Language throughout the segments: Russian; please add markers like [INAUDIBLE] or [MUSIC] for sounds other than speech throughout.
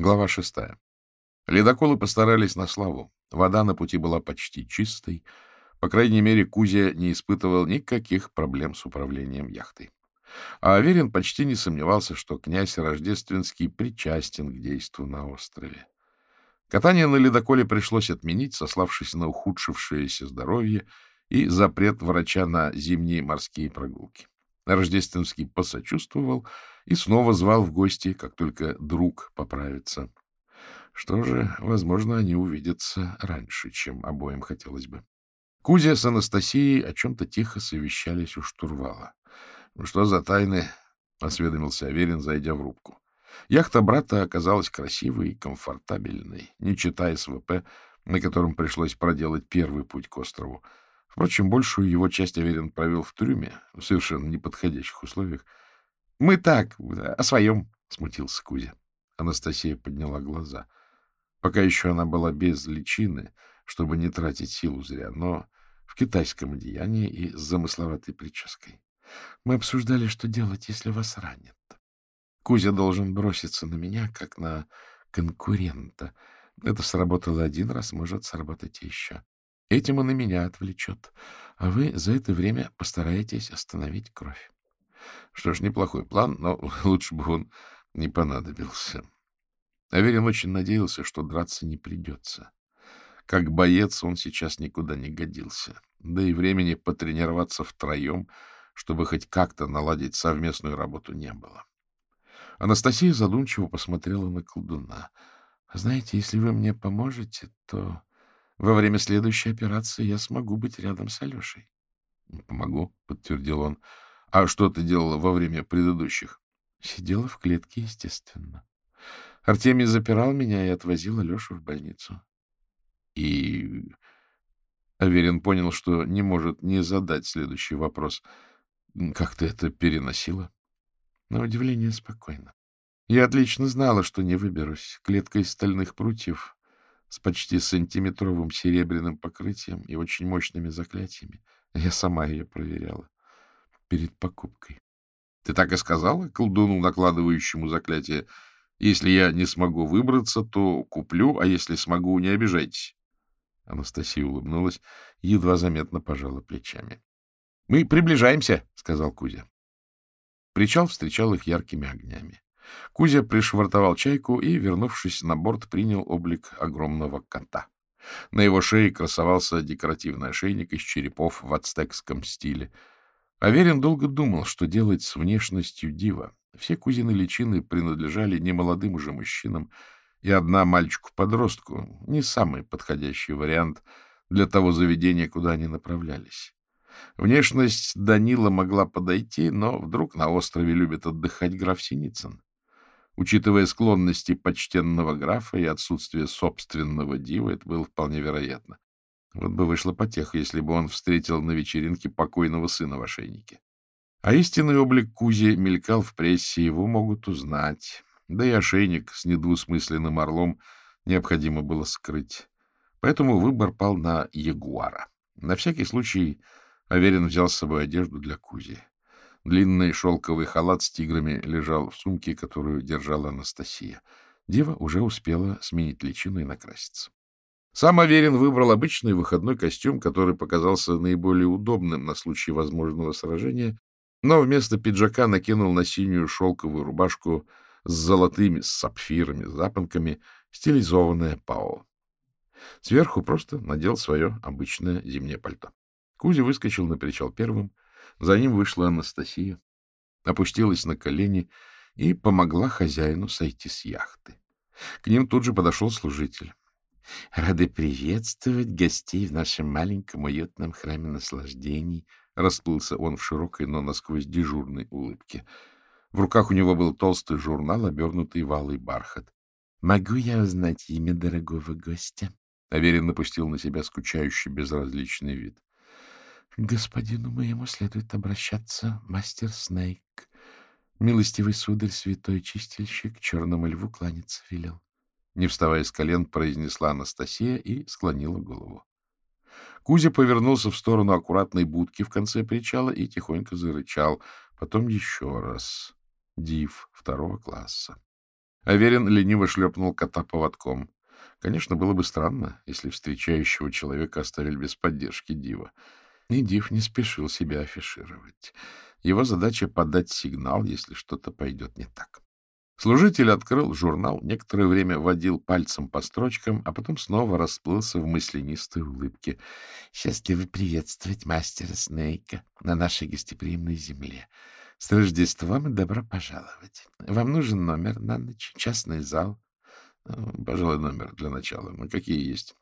Глава шестая. Ледоколы постарались на славу. Вода на пути была почти чистой. По крайней мере, Кузя не испытывал никаких проблем с управлением яхтой. А Аверин почти не сомневался, что князь Рождественский причастен к действу на острове. Катание на ледоколе пришлось отменить, сославшись на ухудшившееся здоровье и запрет врача на зимние морские прогулки. Рождественский посочувствовал и снова звал в гости, как только друг поправится. Что же, возможно, они увидятся раньше, чем обоим хотелось бы. Кузя с Анастасией о чем-то тихо совещались у штурвала. — что за тайны? — осведомился Аверин, зайдя в рубку. Яхта брата оказалась красивой и комфортабельной, не читая СВП, на котором пришлось проделать первый путь к острову. Впрочем, большую его часть Аверин провел в трюме, в совершенно неподходящих условиях. — Мы так, о своем, — смутился Кузя. Анастасия подняла глаза. Пока еще она была без личины, чтобы не тратить силу зря, но в китайском одеянии и с замысловатой прической. Мы обсуждали, что делать, если вас ранят. Кузя должен броситься на меня, как на конкурента. Это сработало один раз, может сработать еще. Этим он и меня отвлечет. А вы за это время постараетесь остановить кровь. Что ж, неплохой план, но [LAUGHS] лучше бы он не понадобился. Аверин очень надеялся, что драться не придется. Как боец он сейчас никуда не годился. Да и времени потренироваться втроем, чтобы хоть как-то наладить совместную работу, не было. Анастасия задумчиво посмотрела на колдуна. — Знаете, если вы мне поможете, то во время следующей операции я смогу быть рядом с Алешей. — Помогу, — подтвердил он. — А что ты делала во время предыдущих? — Сидела в клетке, естественно. Артемий запирал меня и отвозил Алешу в больницу. И Аверин понял, что не может не задать следующий вопрос. — Как ты это переносила? На удивление спокойно. Я отлично знала, что не выберусь. Клетка из стальных прутьев с почти сантиметровым серебряным покрытием и очень мощными заклятиями. Я сама ее проверяла перед покупкой. — Ты так и сказала колдуну, накладывающему заклятие? Если я не смогу выбраться, то куплю, а если смогу, не обижайтесь. Анастасия улыбнулась и едва заметно пожала плечами. — Мы приближаемся, — сказал Кузя. Причал встречал их яркими огнями. Кузя пришвартовал чайку и, вернувшись на борт, принял облик огромного кота. На его шее красовался декоративный ошейник из черепов в ацтекском стиле. Аверин долго думал, что делать с внешностью дива. Все кузины личины принадлежали немолодым уже мужчинам, и одна мальчику-подростку — не самый подходящий вариант для того заведения, куда они направлялись. Внешность Данила могла подойти, но вдруг на острове любит отдыхать граф Синицын. Учитывая склонности почтенного графа и отсутствие собственного дива, это было вполне вероятно. Вот бы вышла потеха, если бы он встретил на вечеринке покойного сына в ошейнике. А истинный облик Кузи мелькал в прессе, его могут узнать. Да и ошейник с недвусмысленным орлом необходимо было скрыть. Поэтому выбор пал на ягуара. На всякий случай Аверин взял с собой одежду для Кузи. Длинный шелковый халат с тиграми лежал в сумке, которую держала Анастасия. Дева уже успела сменить личину и накраситься. Сам Аверин выбрал обычный выходной костюм, который показался наиболее удобным на случай возможного сражения, но вместо пиджака накинул на синюю шелковую рубашку с золотыми, сапфирами, запонками, стилизованное пао. Сверху просто надел свое обычное зимнее пальто. Кузя выскочил на причал первым, за ним вышла Анастасия, опустилась на колени и помогла хозяину сойти с яхты. К ним тут же подошел служитель. — Рады приветствовать гостей в нашем маленьком уютном храме наслаждений, — расплылся он в широкой, но насквозь дежурной улыбке. В руках у него был толстый журнал, обернутый валый бархат. — Могу я узнать имя дорогого гостя? Аверин напустил на себя скучающий безразличный вид. — Господину моему следует обращаться, мастер Снейк. Милостивый сударь, святой чистильщик, черному льву кланяться велел. Не вставая с колен, произнесла Анастасия и склонила голову. Кузя повернулся в сторону аккуратной будки в конце причала и тихонько зарычал. Потом еще раз. Див второго класса. Аверин лениво шлепнул кота поводком. Конечно, было бы странно, если встречающего человека оставили без поддержки Дива. И не спешил себя афишировать. Его задача — подать сигнал, если что-то пойдет не так. Служитель открыл журнал, некоторое время водил пальцем по строчкам, а потом снова расплылся в мысленистой улыбке. — Счастливо приветствовать мастера Снейка на нашей гостеприимной земле. С Рождеством и добро пожаловать. Вам нужен номер на ночь, частный зал? — Пожалуй, номер для начала. Какие есть?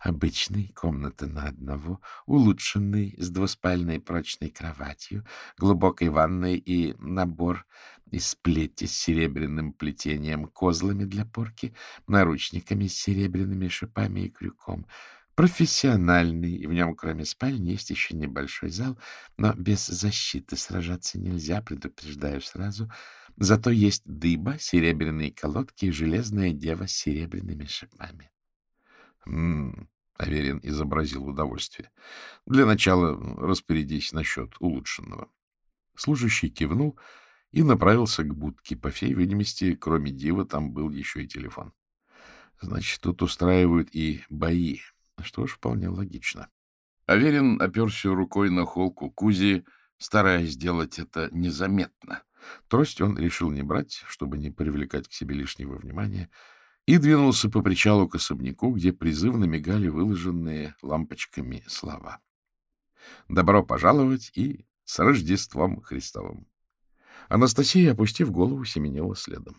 Обычный, комната на одного, улучшенный, с двуспальной прочной кроватью, глубокой ванной и набор из плети с серебряным плетением, козлами для порки, наручниками с серебряными шипами и крюком. Профессиональный, и в нем, кроме спальни, есть еще небольшой зал, но без защиты сражаться нельзя, предупреждаю сразу. Зато есть дыба, серебряные колодки и железная дева с серебряными шипами. М Аверин изобразил удовольствие. Для начала распорядись насчет улучшенного. Служащий кивнул и направился к будке. По всей видимости, кроме дива, там был еще и телефон. Значит, тут устраивают и бои. Что ж, вполне логично. Аверин оперся рукой на холку Кузи, стараясь сделать это незаметно. Трость он решил не брать, чтобы не привлекать к себе лишнего внимания, и двинулся по причалу к особняку, где призывно мигали выложенные лампочками слова. «Добро пожаловать» и «С Рождеством Христовым». Анастасия, опустив голову, семенила следом.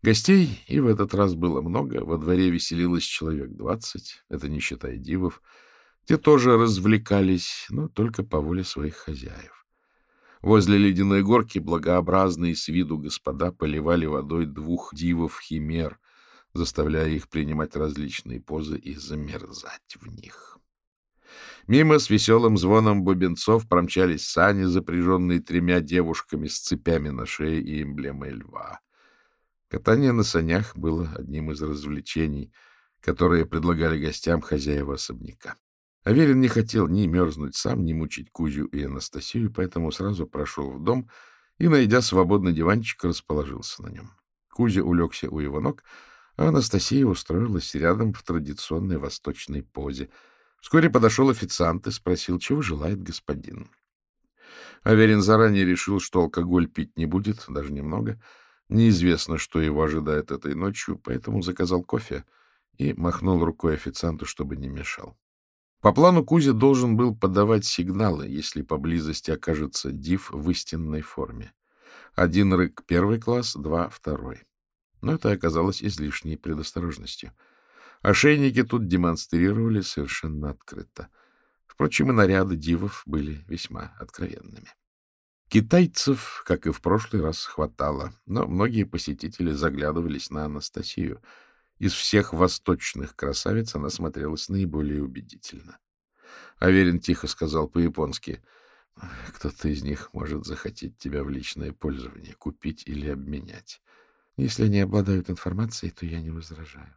Гостей и в этот раз было много, во дворе веселилось человек двадцать, это не считая дивов. Те тоже развлекались, но только по воле своих хозяев. Возле ледяной горки благообразные с виду господа поливали водой двух дивов-химер, заставляя их принимать различные позы и замерзать в них. Мимо с веселым звоном бубенцов промчались сани, запряженные тремя девушками с цепями на шее и эмблемой льва. Катание на санях было одним из развлечений, которые предлагали гостям хозяева особняка. Аверин не хотел ни мерзнуть сам, ни мучить Кузю и Анастасию, поэтому сразу прошел в дом и, найдя свободный диванчик, расположился на нем. Кузя улегся у его ног, Анастасия устроилась рядом в традиционной восточной позе. Вскоре подошел официант и спросил, чего желает господин. Аверин заранее решил, что алкоголь пить не будет, даже немного. Неизвестно, что его ожидает этой ночью, поэтому заказал кофе и махнул рукой официанту, чтобы не мешал. По плану Кузя должен был подавать сигналы, если поблизости окажется див в истинной форме. Один рык — первый класс, два — второй. Но это оказалось излишней предосторожностью. Ошейники тут демонстрировали совершенно открыто. Впрочем, и наряды дивов были весьма откровенными. Китайцев, как и в прошлый раз, хватало, но многие посетители заглядывались на Анастасию. Из всех восточных красавиц она смотрелась наиболее убедительно. Аверин тихо сказал по-японски, «Кто-то из них может захотеть тебя в личное пользование, купить или обменять. Если они обладают информацией, то я не возражаю.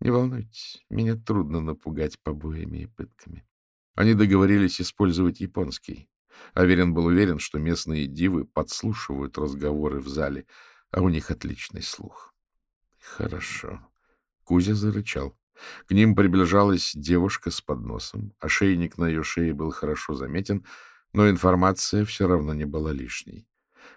Не волнуйтесь, меня трудно напугать побоями и пытками. Они договорились использовать японский. Аверин был уверен, что местные дивы подслушивают разговоры в зале, а у них отличный слух. Хорошо. Кузя зарычал. К ним приближалась девушка с подносом. Ошейник на ее шее был хорошо заметен, но информация все равно не была лишней.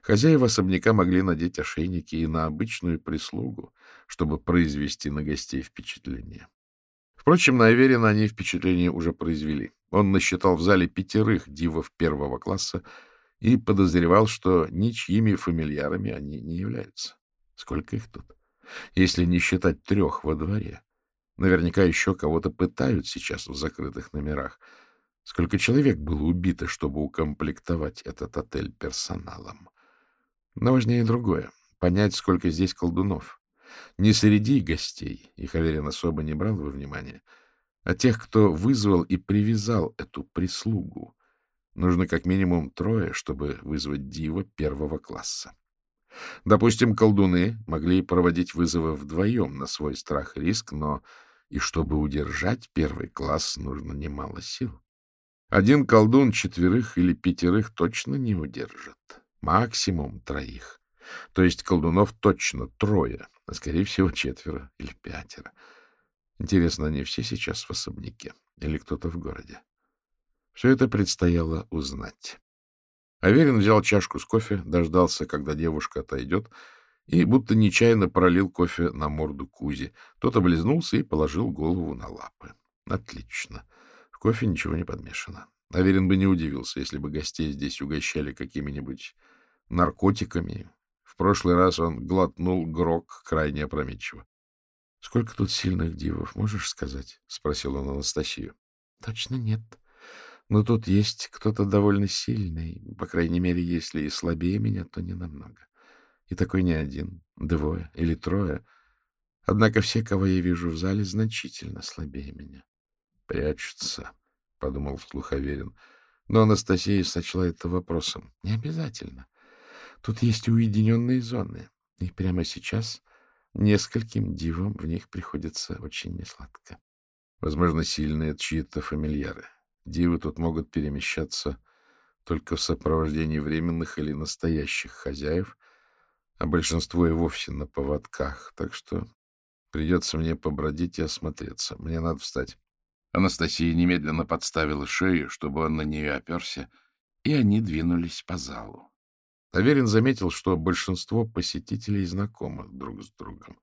Хозяева особняка могли надеть ошейники и на обычную прислугу, чтобы произвести на гостей впечатление. Впрочем, на Аверина они впечатление уже произвели. Он насчитал в зале пятерых дивов первого класса и подозревал, что ничьими фамильярами они не являются. Сколько их тут? Если не считать трех во дворе. Наверняка еще кого-то пытают сейчас в закрытых номерах. Сколько человек было убито, чтобы укомплектовать этот отель персоналом? Но важнее другое — понять, сколько здесь колдунов. Не среди гостей, их Аверин особо не брал во внимание, а тех, кто вызвал и привязал эту прислугу. Нужно как минимум трое, чтобы вызвать дива первого класса. Допустим, колдуны могли проводить вызовы вдвоем на свой страх и риск, но и чтобы удержать первый класс, нужно немало сил. Один колдун четверых или пятерых точно не удержит максимум троих. То есть колдунов точно трое, а скорее всего четверо или пятеро. Интересно, они все сейчас в особняке или кто-то в городе? Все это предстояло узнать. Аверин взял чашку с кофе, дождался, когда девушка отойдет, и будто нечаянно пролил кофе на морду Кузи. Тот облизнулся и положил голову на лапы. Отлично. В кофе ничего не подмешано. Аверин бы не удивился, если бы гостей здесь угощали какими-нибудь наркотиками. В прошлый раз он глотнул грок крайне опрометчиво. — Сколько тут сильных дивов, можешь сказать? — спросил он Анастасию. — Точно нет. Но тут есть кто-то довольно сильный, по крайней мере, если и слабее меня, то не намного. И такой не один, двое или трое. Однако все, кого я вижу в зале, значительно слабее меня. Прячутся, — подумал вслух Аверин. Но Анастасия сочла это вопросом. Не обязательно. Тут есть уединенные зоны, и прямо сейчас нескольким дивам в них приходится очень несладко. Возможно, сильные чьи-то фамильяры. Дивы тут могут перемещаться только в сопровождении временных или настоящих хозяев, а большинство и вовсе на поводках, так что придется мне побродить и осмотреться. Мне надо встать. Анастасия немедленно подставила шею, чтобы он на нее оперся, и они двинулись по залу. Аверин заметил, что большинство посетителей знакомы друг с другом.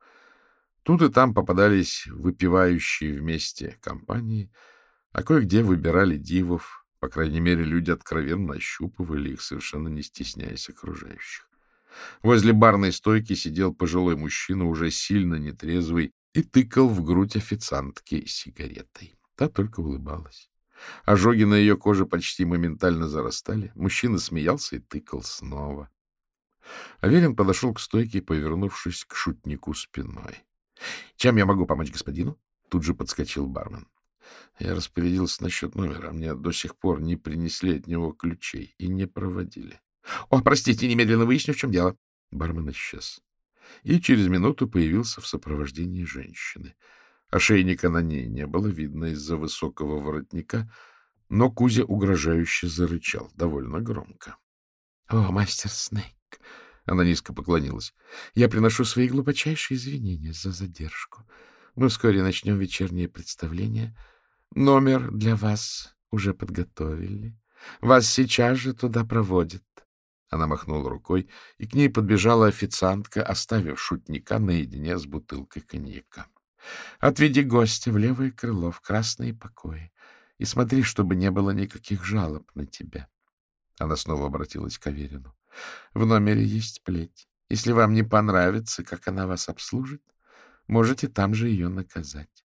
Тут и там попадались выпивающие вместе компании — а кое-где выбирали дивов, по крайней мере, люди откровенно ощупывали их, совершенно не стесняясь окружающих. Возле барной стойки сидел пожилой мужчина, уже сильно нетрезвый, и тыкал в грудь официантки сигаретой. Та только улыбалась. Ожоги на ее коже почти моментально зарастали. Мужчина смеялся и тыкал снова. Аверин подошел к стойке, повернувшись к шутнику спиной. — Чем я могу помочь господину? Тут же подскочил бармен. Я распорядился насчет номера. Мне до сих пор не принесли от него ключей и не проводили. — О, простите, немедленно выясню, в чем дело. Бармен исчез. И через минуту появился в сопровождении женщины. Ошейника на ней не было видно из-за высокого воротника, но Кузя угрожающе зарычал, довольно громко. — О, мастер Снейк! Она низко поклонилась. — Я приношу свои глубочайшие извинения за задержку. Мы вскоре начнем вечернее представление — Номер для вас уже подготовили. Вас сейчас же туда проводят. Она махнула рукой, и к ней подбежала официантка, оставив шутника наедине с бутылкой коньяка. — Отведи гостя в левое крыло, в красные покои, и смотри, чтобы не было никаких жалоб на тебя. Она снова обратилась к Аверину. — В номере есть плеть. Если вам не понравится, как она вас обслужит, можете там же ее наказать.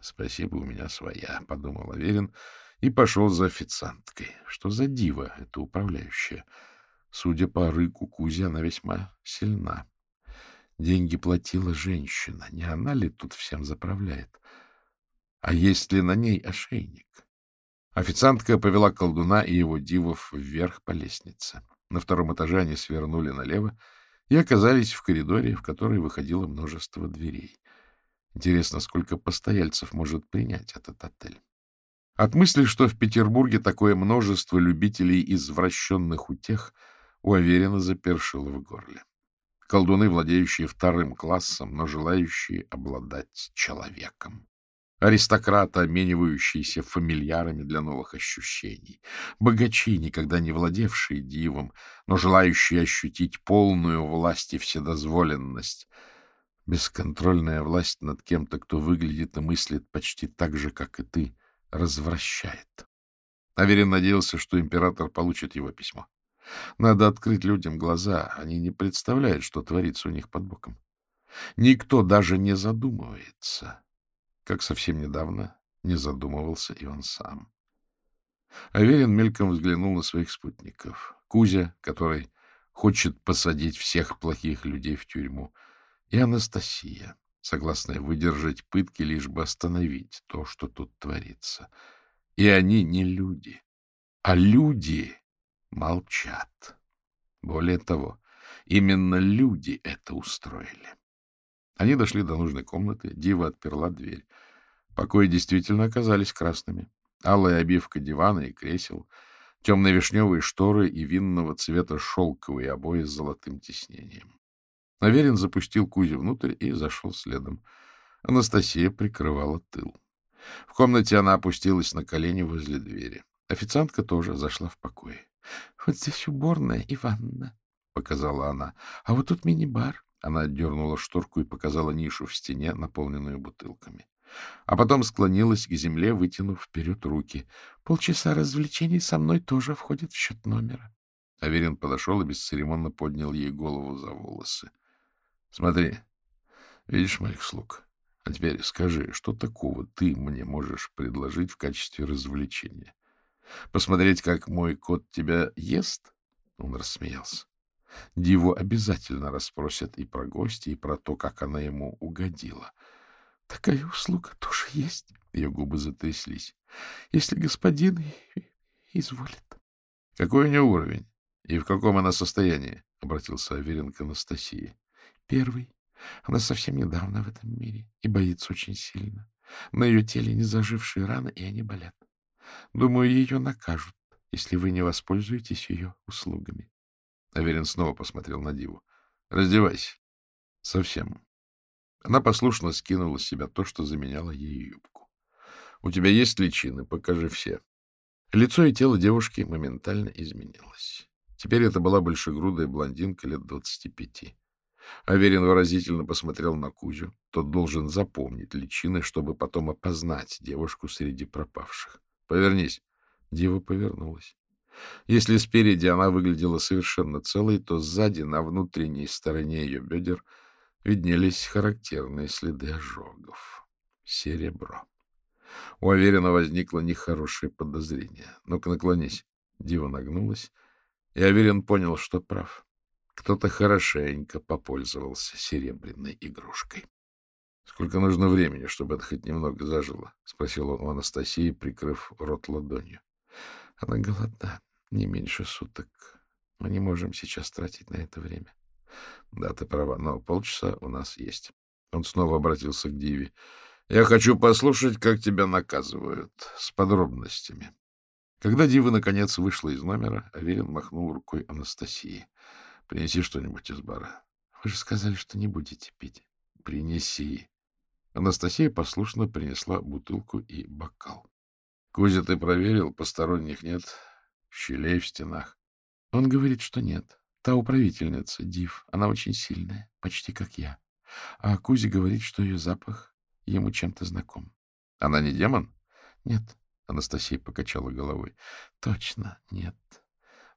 Спасибо, у меня своя, — подумал Аверин и пошел за официанткой. Что за дива это управляющая? Судя по рыку Кузи, она весьма сильна. Деньги платила женщина. Не она ли тут всем заправляет? А есть ли на ней ошейник? Официантка повела колдуна и его дивов вверх по лестнице. На втором этаже они свернули налево и оказались в коридоре, в который выходило множество дверей. Интересно, сколько постояльцев может принять этот отель? От мысли, что в Петербурге такое множество любителей извращенных утех, у Аверина запершило в горле. Колдуны, владеющие вторым классом, но желающие обладать человеком. Аристократы, обменивающиеся фамильярами для новых ощущений. Богачи, никогда не владевшие дивом, но желающие ощутить полную власть и вседозволенность — Бесконтрольная власть над кем-то, кто выглядит и мыслит почти так же, как и ты, развращает. Аверин надеялся, что император получит его письмо. Надо открыть людям глаза, они не представляют, что творится у них под боком. Никто даже не задумывается, как совсем недавно не задумывался и он сам. Аверин мельком взглянул на своих спутников. Кузя, который хочет посадить всех плохих людей в тюрьму, и Анастасия, согласная выдержать пытки, лишь бы остановить то, что тут творится. И они не люди, а люди молчат. Более того, именно люди это устроили. Они дошли до нужной комнаты, Дива отперла дверь. Покои действительно оказались красными. Алая обивка дивана и кресел, темно-вишневые шторы и винного цвета шелковые обои с золотым тиснением. Аверин запустил Кузю внутрь и зашел следом. Анастасия прикрывала тыл. В комнате она опустилась на колени возле двери. Официантка тоже зашла в покое. — Вот здесь уборная и ванна, — показала она. — А вот тут мини-бар. Она отдернула шторку и показала нишу в стене, наполненную бутылками. А потом склонилась к земле, вытянув вперед руки. — Полчаса развлечений со мной тоже входит в счет номера. Аверин подошел и бесцеремонно поднял ей голову за волосы. — Смотри, видишь моих слуг? А теперь скажи, что такого ты мне можешь предложить в качестве развлечения? Посмотреть, как мой кот тебя ест? Он рассмеялся. Диву обязательно расспросят и про гости, и про то, как она ему угодила. — Такая услуга тоже есть. Ее губы затряслись. — Если господин изволит. — Какой у нее уровень? И в каком она состоянии? — обратился Аверин к Анастасии. — Первый. Она совсем недавно в этом мире и боится очень сильно. На ее теле не зажившие раны, и они болят. Думаю, ее накажут, если вы не воспользуетесь ее услугами. Аверин снова посмотрел на Диву. — Раздевайся. — Совсем. Она послушно скинула с себя то, что заменяло ей юбку. — У тебя есть личины? Покажи все. Лицо и тело девушки моментально изменилось. Теперь это была большегрудая блондинка лет двадцати пяти. Аверин выразительно посмотрел на Кузю. Тот должен запомнить личины, чтобы потом опознать девушку среди пропавших. — Повернись. Дева повернулась. Если спереди она выглядела совершенно целой, то сзади, на внутренней стороне ее бедер, виднелись характерные следы ожогов. Серебро. У Аверина возникло нехорошее подозрение. Ну-ка, наклонись. Дива нагнулась, и Аверин понял, что прав. Кто-то хорошенько попользовался серебряной игрушкой. — Сколько нужно времени, чтобы это хоть немного зажило? — спросил он у Анастасии, прикрыв рот ладонью. Она голодна не меньше суток. Мы не можем сейчас тратить на это время. Да, ты права, но полчаса у нас есть. Он снова обратился к Диве. Я хочу послушать, как тебя наказывают, с подробностями. Когда Дива наконец вышла из номера, Аверин махнул рукой Анастасии. — Принеси что-нибудь из бара. — Вы же сказали, что не будете пить. — Принеси. Анастасия послушно принесла бутылку и бокал. — Кузя, ты проверил? Посторонних нет? Щелей в стенах? Он говорит, что нет. Та управительница, Див, она очень сильная, почти как я. А Кузя говорит, что ее запах ему чем-то знаком. — Она не демон? — Нет, — Анастасия покачала головой. — Точно, нет.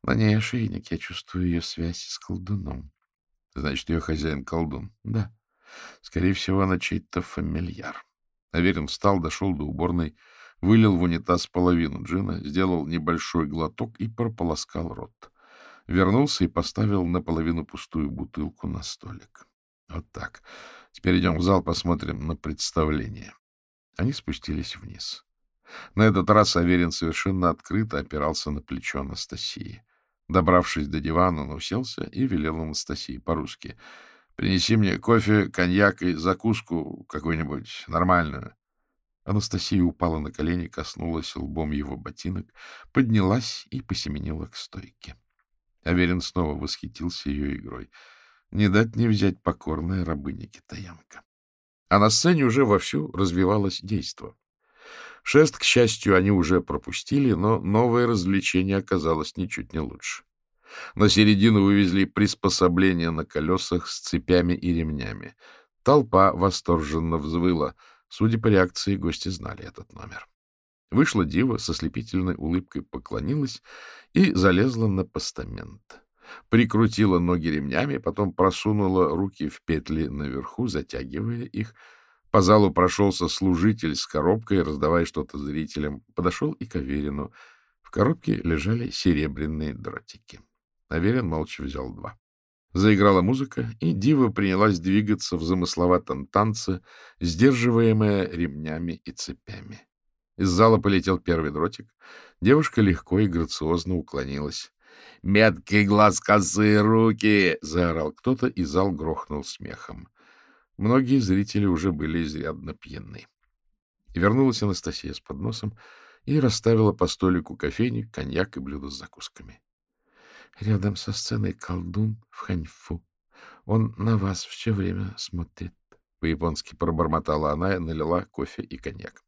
На ней ошейник, я чувствую ее связь с колдуном. — Значит, ее хозяин колдун? — Да. Скорее всего, она чей-то фамильяр. Аверин встал, дошел до уборной, вылил в унитаз половину джина, сделал небольшой глоток и прополоскал рот. Вернулся и поставил наполовину пустую бутылку на столик. Вот так. Теперь идем в зал, посмотрим на представление. Они спустились вниз. На этот раз Аверин совершенно открыто опирался на плечо Анастасии. Добравшись до дивана, он уселся и велел Анастасии по-русски. — Принеси мне кофе, коньяк и закуску какую-нибудь нормальную. Анастасия упала на колени, коснулась лбом его ботинок, поднялась и посеменила к стойке. Аверин снова восхитился ее игрой. Не дать не взять покорная рабыня-китаянка. А на сцене уже вовсю развивалось действо. Шест, к счастью, они уже пропустили, но новое развлечение оказалось ничуть не лучше. На середину вывезли приспособления на колесах с цепями и ремнями. Толпа восторженно взвыла — Судя по реакции, гости знали этот номер. Вышла дива, со слепительной улыбкой поклонилась и залезла на постамент. Прикрутила ноги ремнями, потом просунула руки в петли наверху, затягивая их. По залу прошелся служитель с коробкой, раздавая что-то зрителям. Подошел и к Аверину. В коробке лежали серебряные дротики. Аверин молча взял два. Заиграла музыка, и дива принялась двигаться в замысловатом танце, сдерживаемая ремнями и цепями. Из зала полетел первый дротик. Девушка легко и грациозно уклонилась. «Меткий глаз, косые руки!» — заорал кто-то, и зал грохнул смехом. Многие зрители уже были изрядно пьяны. Вернулась Анастасия с подносом и расставила по столику кофейник, коньяк и блюдо с закусками. — Рядом со сценой колдун в ханьфу. Он на вас все время смотрит. По-японски пробормотала она и налила кофе и коньяк.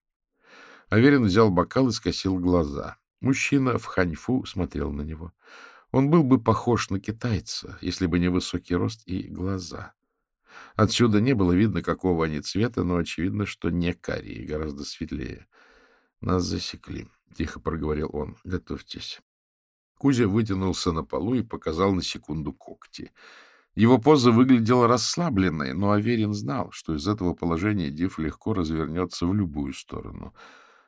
Аверин взял бокал и скосил глаза. Мужчина в ханьфу смотрел на него. Он был бы похож на китайца, если бы не высокий рост и глаза. Отсюда не было видно, какого они цвета, но очевидно, что не карие, гораздо светлее. — Нас засекли, — тихо проговорил он. — Готовьтесь. Кузя вытянулся на полу и показал на секунду когти. Его поза выглядела расслабленной, но Аверин знал, что из этого положения Див легко развернется в любую сторону,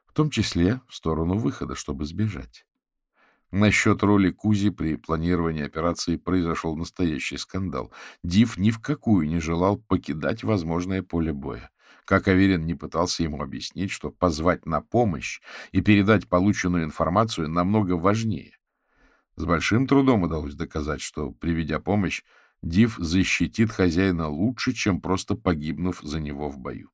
в том числе в сторону выхода, чтобы сбежать. Насчет роли Кузи при планировании операции произошел настоящий скандал. Див ни в какую не желал покидать возможное поле боя. Как Аверин не пытался ему объяснить, что позвать на помощь и передать полученную информацию намного важнее. С большим трудом удалось доказать, что, приведя помощь, Див защитит хозяина лучше, чем просто погибнув за него в бою.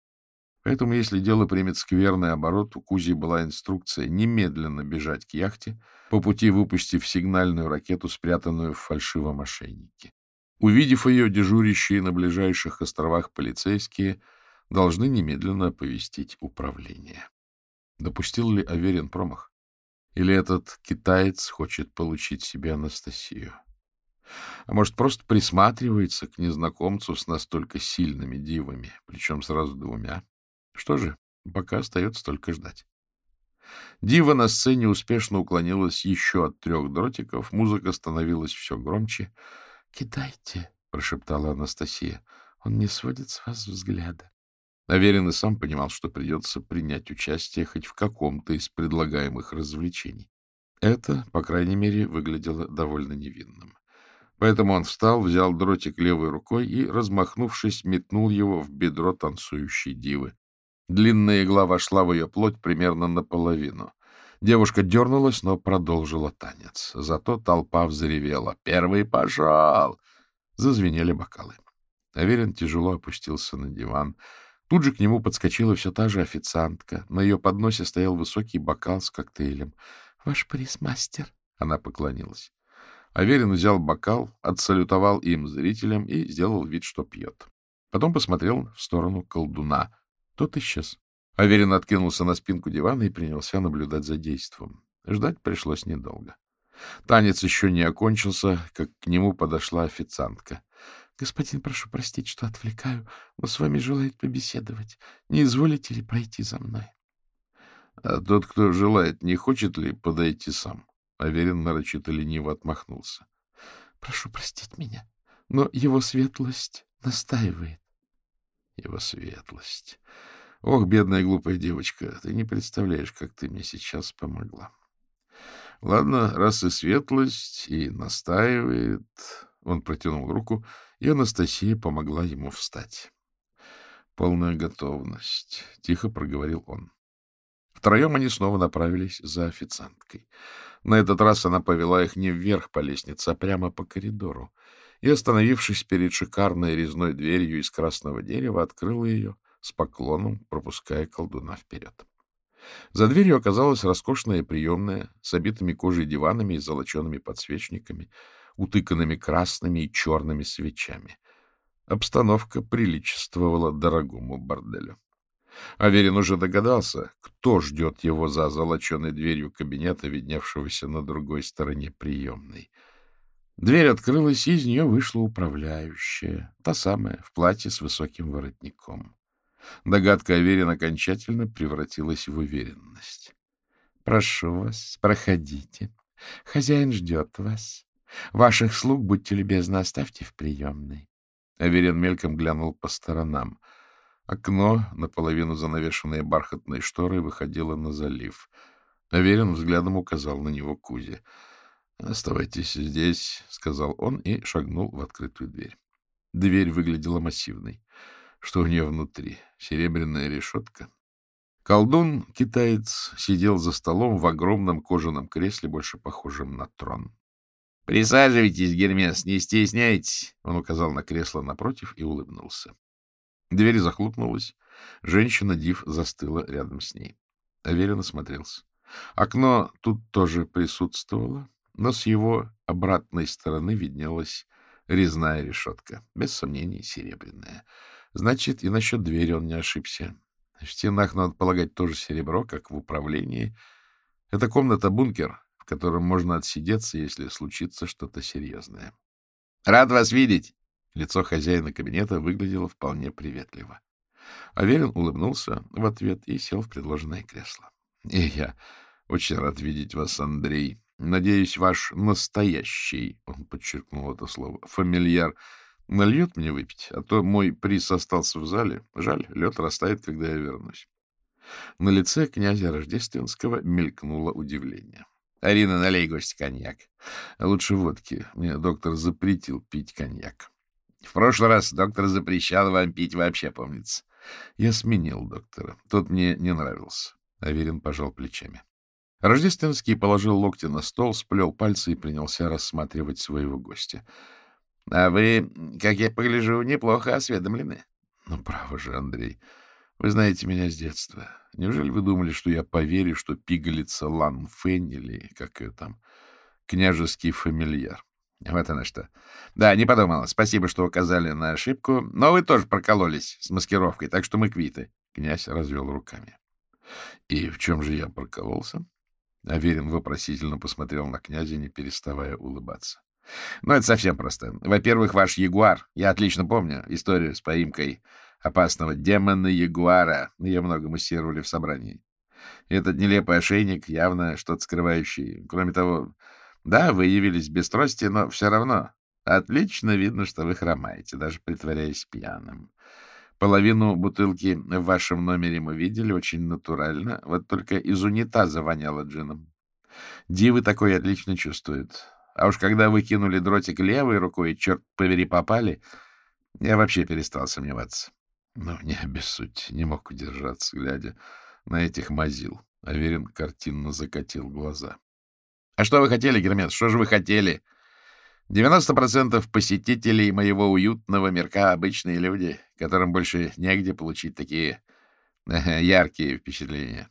Поэтому, если дело примет скверный оборот, у Кузи была инструкция немедленно бежать к яхте, по пути выпустив сигнальную ракету, спрятанную в фальшивом ошейнике. Увидев ее, дежурящие на ближайших островах полицейские должны немедленно оповестить управление. Допустил ли Аверин промах? Или этот китаец хочет получить себе Анастасию? А может, просто присматривается к незнакомцу с настолько сильными дивами, причем сразу двумя? Что же, пока остается только ждать. Дива на сцене успешно уклонилась еще от трех дротиков, музыка становилась все громче. — Кидайте, — прошептала Анастасия, — он не сводит с вас взгляда. Аверин и сам понимал, что придется принять участие хоть в каком-то из предлагаемых развлечений. Это, по крайней мере, выглядело довольно невинным. Поэтому он встал, взял дротик левой рукой и, размахнувшись, метнул его в бедро танцующей дивы. Длинная игла вошла в ее плоть примерно наполовину. Девушка дернулась, но продолжила танец. Зато толпа взревела. «Первый пошел!» Зазвенели бокалы. Аверин тяжело опустился на диван. Тут же к нему подскочила все та же официантка. На ее подносе стоял высокий бокал с коктейлем. — Ваш пресс-мастер. Она поклонилась. Аверин взял бокал, отсалютовал им зрителям и сделал вид, что пьет. Потом посмотрел в сторону колдуна. Тот исчез. Аверин откинулся на спинку дивана и принялся наблюдать за действом. Ждать пришлось недолго. Танец еще не окончился, как к нему подошла официантка. — Господин, прошу простить, что отвлекаю, но с вами желает побеседовать. Не изволите ли пройти за мной? — А тот, кто желает, не хочет ли подойти сам? Аверин нарочито лениво отмахнулся. — Прошу простить меня, но его светлость настаивает. — Его светлость. Ох, бедная глупая девочка, ты не представляешь, как ты мне сейчас помогла. Ладно, раз и светлость, и настаивает... Он протянул руку, и Анастасия помогла ему встать. Полная готовность, — тихо проговорил он. Втроем они снова направились за официанткой. На этот раз она повела их не вверх по лестнице, а прямо по коридору, и, остановившись перед шикарной резной дверью из красного дерева, открыла ее с поклоном, пропуская колдуна вперед. За дверью оказалась роскошная приемная с обитыми кожей диванами и золочеными подсвечниками, утыканными красными и черными свечами. Обстановка приличествовала дорогому борделю. Аверин уже догадался, кто ждет его за золоченой дверью кабинета, видневшегося на другой стороне приемной. Дверь открылась, и из нее вышла управляющая, та самая, в платье с высоким воротником. Догадка Аверин окончательно превратилась в уверенность. — Прошу вас, проходите. Хозяин ждет вас. Ваших слуг, будьте любезны, оставьте в приемной. Аверин мельком глянул по сторонам — Окно, наполовину занавешенное бархатной шторой, выходило на залив. Аверин взглядом указал на него Кузе. — Оставайтесь здесь, — сказал он и шагнул в открытую дверь. Дверь выглядела массивной. Что у нее внутри? Серебряная решетка? Колдун, китаец, сидел за столом в огромном кожаном кресле, больше похожем на трон. — Присаживайтесь, Гермес, не стесняйтесь, — он указал на кресло напротив и улыбнулся. Дверь захлопнулась. Женщина Див застыла рядом с ней. Аверин осмотрелся. Окно тут тоже присутствовало, но с его обратной стороны виднелась резная решетка, без сомнений серебряная. Значит, и насчет двери он не ошибся. В стенах, надо полагать, тоже серебро, как в управлении. Это комната-бункер, в котором можно отсидеться, если случится что-то серьезное. — Рад вас видеть! Лицо хозяина кабинета выглядело вполне приветливо. Аверин улыбнулся в ответ и сел в предложенное кресло. — И я очень рад видеть вас, Андрей. Надеюсь, ваш настоящий, — он подчеркнул это слово, — фамильяр нальет мне выпить, а то мой приз остался в зале. Жаль, лед растает, когда я вернусь. На лице князя Рождественского мелькнуло удивление. — Арина, налей гость коньяк. Лучше водки. Мне доктор запретил пить коньяк. В прошлый раз доктор запрещал вам пить вообще, помнится. Я сменил доктора. Тот мне не нравился. Аверин пожал плечами. Рождественский положил локти на стол, сплел пальцы и принялся рассматривать своего гостя. — А вы, как я погляжу, неплохо осведомлены. — Ну, право же, Андрей, вы знаете меня с детства. Неужели вы думали, что я поверю, что пигалица Лан Фэнь или, как ее там, княжеский фамильяр? Вот она что. Да, не подумала. Спасибо, что указали на ошибку. Но вы тоже прокололись с маскировкой, так что мы квиты. Князь развел руками. И в чем же я прокололся? Аверин вопросительно посмотрел на князя, не переставая улыбаться. Ну, это совсем просто. Во-первых, ваш ягуар. Я отлично помню историю с поимкой опасного демона-ягуара. Ее много муссировали в собрании. Этот нелепый ошейник, явно что-то скрывающий. Кроме того, да, вы явились без трости, но все равно отлично видно, что вы хромаете, даже притворяясь пьяным. Половину бутылки в вашем номере мы видели очень натурально, вот только из унитаза воняло джином. Дивы такой отлично чувствуют. А уж когда вы кинули дротик левой рукой черт повери, попали, я вообще перестал сомневаться. Но не обессудь, не мог удержаться, глядя на этих мазил. Аверин картинно закатил глаза. — А что вы хотели, Гермес? Что же вы хотели? Девяносто процентов посетителей моего уютного мирка — обычные люди, которым больше негде получить такие яркие впечатления.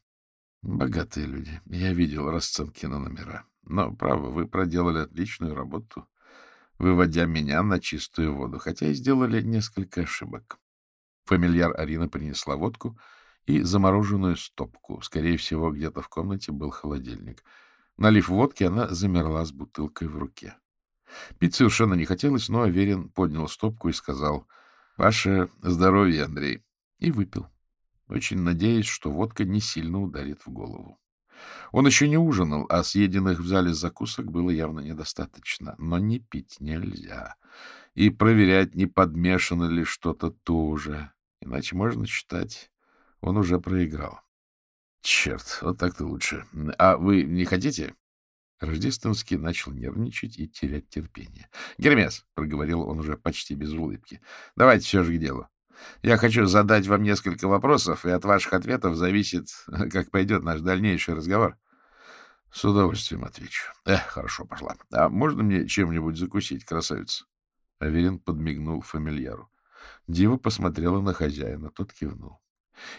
Богатые люди. Я видел расценки на номера. Но, право, вы проделали отличную работу, выводя меня на чистую воду, хотя и сделали несколько ошибок. Фамильяр Арина принесла водку и замороженную стопку. Скорее всего, где-то в комнате был холодильник — Налив водки, она замерла с бутылкой в руке. Пить совершенно не хотелось, но Аверин поднял стопку и сказал «Ваше здоровье, Андрей», и выпил, очень надеясь, что водка не сильно ударит в голову. Он еще не ужинал, а съеденных в зале закусок было явно недостаточно, но не пить нельзя. И проверять, не подмешано ли что-то тоже, иначе можно считать, он уже проиграл. Черт, вот так-то лучше. А вы не хотите? Рождественский начал нервничать и терять терпение. — Гермес, — проговорил он уже почти без улыбки, — давайте все же к делу. Я хочу задать вам несколько вопросов, и от ваших ответов зависит, [LAUGHS] как пойдет наш дальнейший разговор. — С удовольствием отвечу. — Эх, хорошо, пошла. А можно мне чем-нибудь закусить, красавица? Аверин подмигнул фамильяру. Дива посмотрела на хозяина, тот кивнул.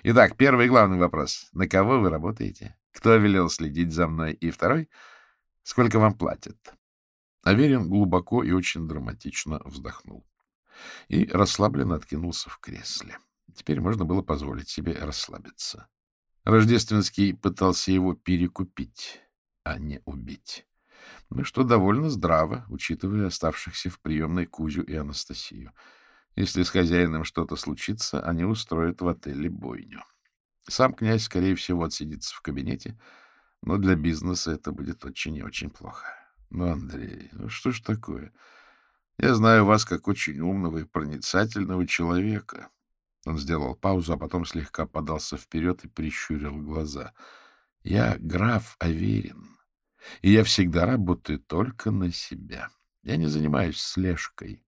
Итак, первый главный вопрос. На кого вы работаете? Кто велел следить за мной? И второй — сколько вам платят? Аверин глубоко и очень драматично вздохнул и расслабленно откинулся в кресле. Теперь можно было позволить себе расслабиться. Рождественский пытался его перекупить, а не убить. Ну, что довольно здраво, учитывая оставшихся в приемной Кузю и Анастасию. Если с хозяином что-то случится, они устроят в отеле бойню. Сам князь, скорее всего, отсидится в кабинете, но для бизнеса это будет очень и очень плохо. Ну, Андрей, ну что ж такое? Я знаю вас как очень умного и проницательного человека. Он сделал паузу, а потом слегка подался вперед и прищурил глаза. Я граф Аверин, и я всегда работаю только на себя. Я не занимаюсь слежкой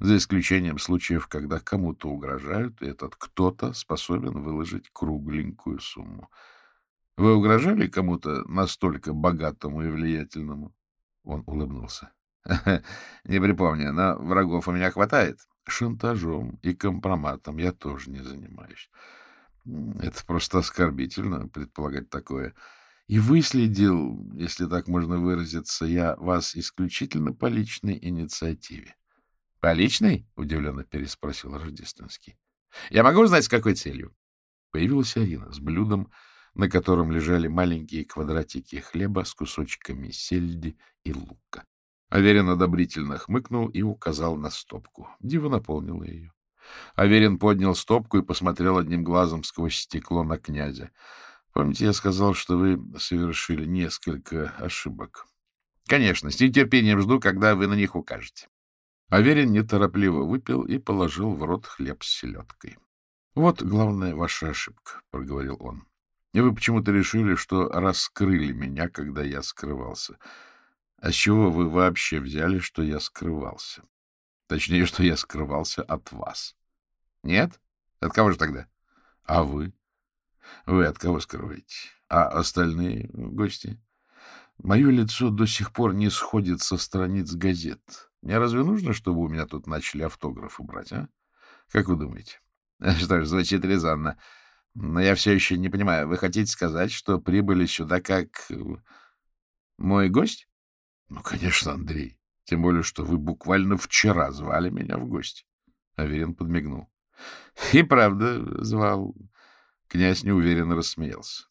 за исключением случаев, когда кому-то угрожают, и этот кто-то способен выложить кругленькую сумму. Вы угрожали кому-то настолько богатому и влиятельному? Он улыбнулся. [LAUGHS] — Не припомню, но врагов у меня хватает. Шантажом и компроматом я тоже не занимаюсь. Это просто оскорбительно предполагать такое. И выследил, если так можно выразиться, я вас исключительно по личной инициативе. — По личной? — удивленно переспросил Рождественский. — Я могу узнать, с какой целью? Появилась Арина с блюдом, на котором лежали маленькие квадратики хлеба с кусочками сельди и лука. Аверин одобрительно хмыкнул и указал на стопку. Дива наполнила ее. Аверин поднял стопку и посмотрел одним глазом сквозь стекло на князя. Помните, я сказал, что вы совершили несколько ошибок? Конечно, с нетерпением жду, когда вы на них укажете. Аверин неторопливо выпил и положил в рот хлеб с селедкой. — Вот главная ваша ошибка, — проговорил он. — И вы почему-то решили, что раскрыли меня, когда я скрывался. А с чего вы вообще взяли, что я скрывался? Точнее, что я скрывался от вас. — Нет? От кого же тогда? — А вы? Вы от кого скрываете? А остальные гости? Мое лицо до сих пор не сходит со страниц газет. Мне разве нужно, чтобы у меня тут начали автографы брать, а? Как вы думаете? Что ж, звучит резонно. Но я все еще не понимаю. Вы хотите сказать, что прибыли сюда как э, мой гость? Ну, конечно, Андрей. Тем более, что вы буквально вчера звали меня в гости. Аверин подмигнул. И правда звал. Князь неуверенно рассмеялся.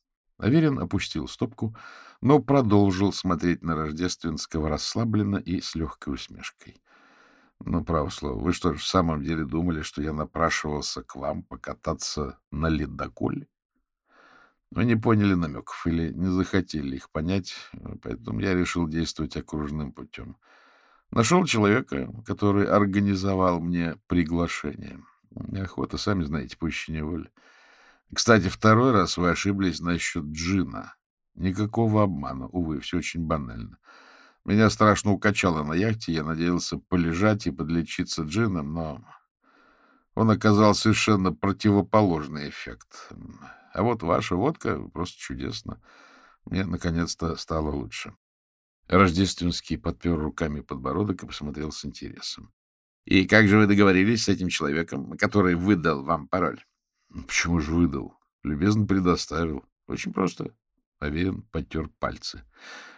Аверин опустил стопку, но продолжил смотреть на Рождественского расслабленно и с легкой усмешкой. — Ну, право слово, вы что, в самом деле думали, что я напрашивался к вам покататься на ледоколе? Вы не поняли намеков или не захотели их понять, поэтому я решил действовать окружным путем. Нашел человека, который организовал мне приглашение. Охота, сами знаете, пуще неволя. Кстати, второй раз вы ошиблись насчет джина. Никакого обмана, увы, все очень банально. Меня страшно укачало на яхте, я надеялся полежать и подлечиться джином, но он оказал совершенно противоположный эффект. А вот ваша водка просто чудесно. Мне, наконец-то, стало лучше. Рождественский подпер руками подбородок и посмотрел с интересом. — И как же вы договорились с этим человеком, который выдал вам пароль? Ну, почему же выдал? Любезно предоставил. Очень просто. Аверин потер пальцы.